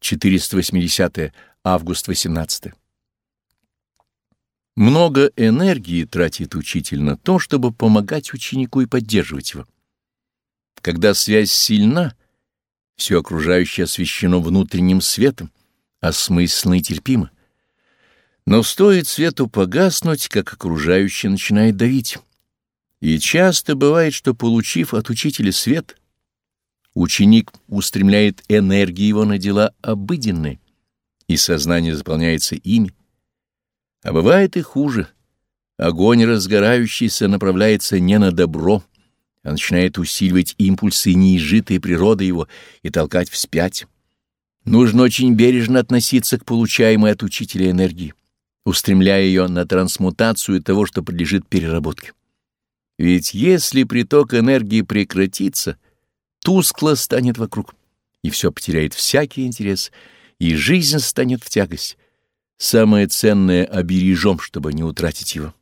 480 август 18 Много энергии тратит учитель на то, чтобы помогать ученику и поддерживать его. Когда связь сильна, все окружающее освещено внутренним светом, осмысленно и терпимо. Но стоит свету погаснуть, как окружающее начинает давить. И часто бывает, что, получив от учителя свет, ученик устремляет энергию его на дела обыденные, и сознание заполняется ими. А бывает и хуже. Огонь разгорающийся направляется не на добро, а начинает усиливать импульсы неизжитой природы его и толкать вспять. Нужно очень бережно относиться к получаемой от учителя энергии, устремляя ее на трансмутацию того, что подлежит переработке. Ведь если приток энергии прекратится, тускло станет вокруг, и все потеряет всякий интерес, и жизнь станет в тягость. Самое ценное обережем, чтобы не утратить его.